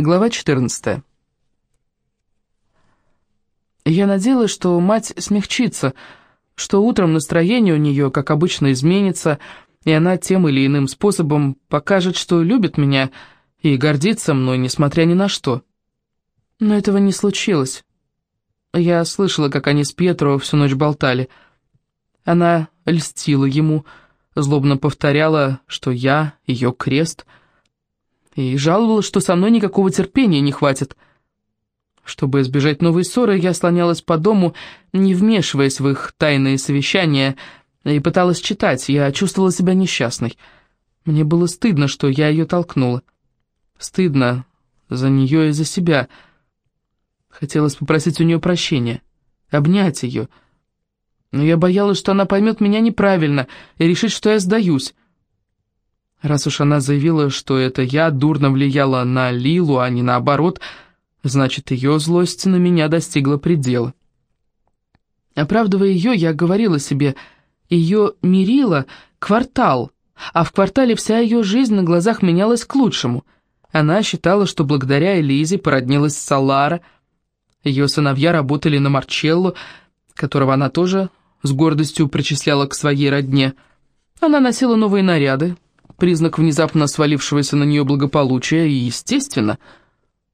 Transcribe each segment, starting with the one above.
Глава 14. Я надеялась, что мать смягчится, что утром настроение у нее, как обычно, изменится, и она тем или иным способом покажет, что любит меня и гордится мной, несмотря ни на что. Но этого не случилось. Я слышала, как они с Петро всю ночь болтали. Она льстила ему, злобно повторяла, что я ее крест — и жаловалась, что со мной никакого терпения не хватит. Чтобы избежать новой ссоры, я слонялась по дому, не вмешиваясь в их тайные совещания, и пыталась читать. Я чувствовала себя несчастной. Мне было стыдно, что я ее толкнула. Стыдно за нее и за себя. Хотелось попросить у нее прощения, обнять ее. Но я боялась, что она поймет меня неправильно и решит, что я сдаюсь. Раз уж она заявила, что это я дурно влияла на Лилу, а не наоборот, значит, ее злость на меня достигла предела. Оправдывая ее, я говорила себе, ее мирила квартал, а в квартале вся ее жизнь на глазах менялась к лучшему. Она считала, что благодаря Элизе породнилась Салара, ее сыновья работали на Марчелло, которого она тоже с гордостью причисляла к своей родне. Она носила новые наряды, признак внезапно свалившегося на нее благополучия, и, естественно,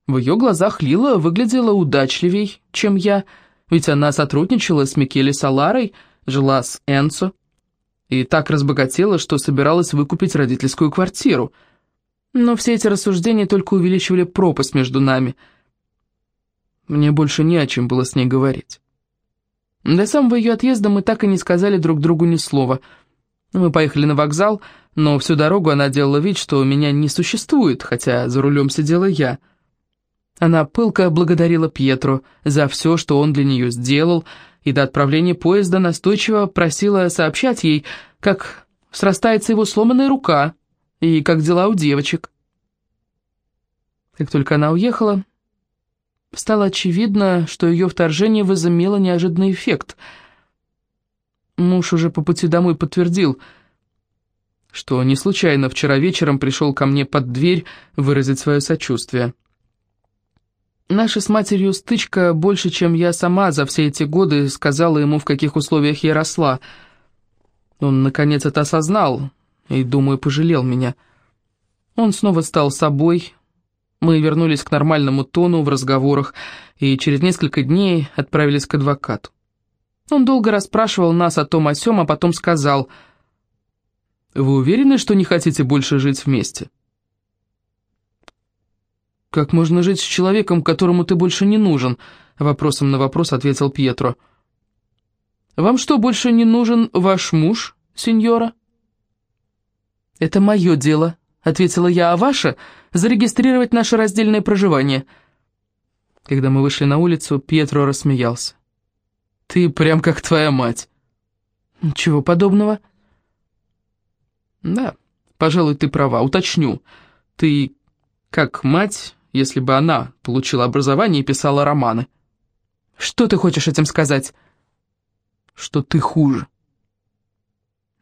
в ее глазах Лила выглядела удачливей, чем я, ведь она сотрудничала с Микеле Саларой, жила с Энцо, и так разбогатела, что собиралась выкупить родительскую квартиру. Но все эти рассуждения только увеличивали пропасть между нами. Мне больше не о чем было с ней говорить. До самого ее отъезда мы так и не сказали друг другу ни слова. Мы поехали на вокзал, но всю дорогу она делала вид, что меня не существует, хотя за рулем сидела я. Она пылко благодарила Пьетру за все, что он для нее сделал, и до отправления поезда настойчиво просила сообщать ей, как срастается его сломанная рука и как дела у девочек. Как только она уехала, стало очевидно, что ее вторжение возымело неожиданный эффект. Муж уже по пути домой подтвердил – что не случайно вчера вечером пришел ко мне под дверь выразить свое сочувствие. Наша с матерью стычка больше, чем я сама за все эти годы сказала ему, в каких условиях я росла. Он, наконец, это осознал и, думаю, пожалел меня. Он снова стал собой. Мы вернулись к нормальному тону в разговорах и через несколько дней отправились к адвокату. Он долго расспрашивал нас о том о сём, а потом сказал — вы уверены, что не хотите больше жить вместе? Как можно жить с человеком, которому ты больше не нужен? Вопросом на вопрос ответил Пьетро. Вам что, больше не нужен ваш муж, сеньора? Это мое дело, ответила я, а ваше — зарегистрировать наше раздельное проживание. Когда мы вышли на улицу, Пьетро рассмеялся. «Ты прям как твоя мать». «Ничего подобного». Да, пожалуй, ты права. Уточню. Ты как мать, если бы она получила образование и писала романы. Что ты хочешь этим сказать? Что ты хуже.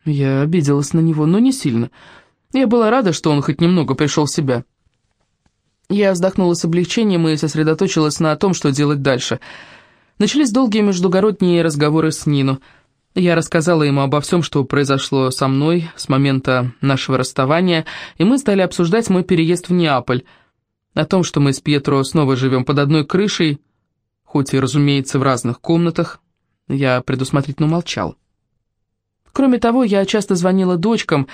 Я обиделась на него, но не сильно. Я была рада, что он хоть немного пришел в себя. Я вздохнула с облегчением и сосредоточилась на том, что делать дальше. Начались долгие междугородние разговоры с Нину. Я рассказала ему обо всем, что произошло со мной с момента нашего расставания, и мы стали обсуждать мой переезд в Неаполь, о том, что мы с Пьетро снова живем под одной крышей, хоть и, разумеется, в разных комнатах. Я предусмотрительно молчал. Кроме того, я часто звонила дочкам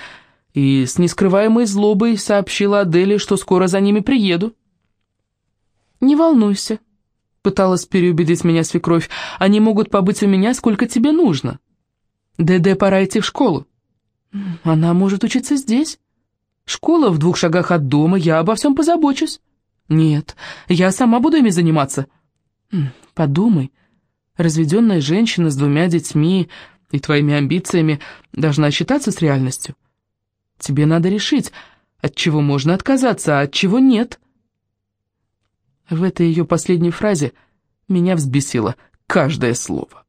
и с нескрываемой злобой сообщила Аделе, что скоро за ними приеду. «Не волнуйся», — пыталась переубедить меня свекровь, — «они могут побыть у меня, сколько тебе нужно». Деде пора идти в школу. Она может учиться здесь. Школа в двух шагах от дома, я обо всем позабочусь. Нет, я сама буду ими заниматься. Подумай, разведенная женщина с двумя детьми и твоими амбициями должна считаться с реальностью. Тебе надо решить, от чего можно отказаться, а от чего нет. В этой ее последней фразе меня взбесило каждое слово.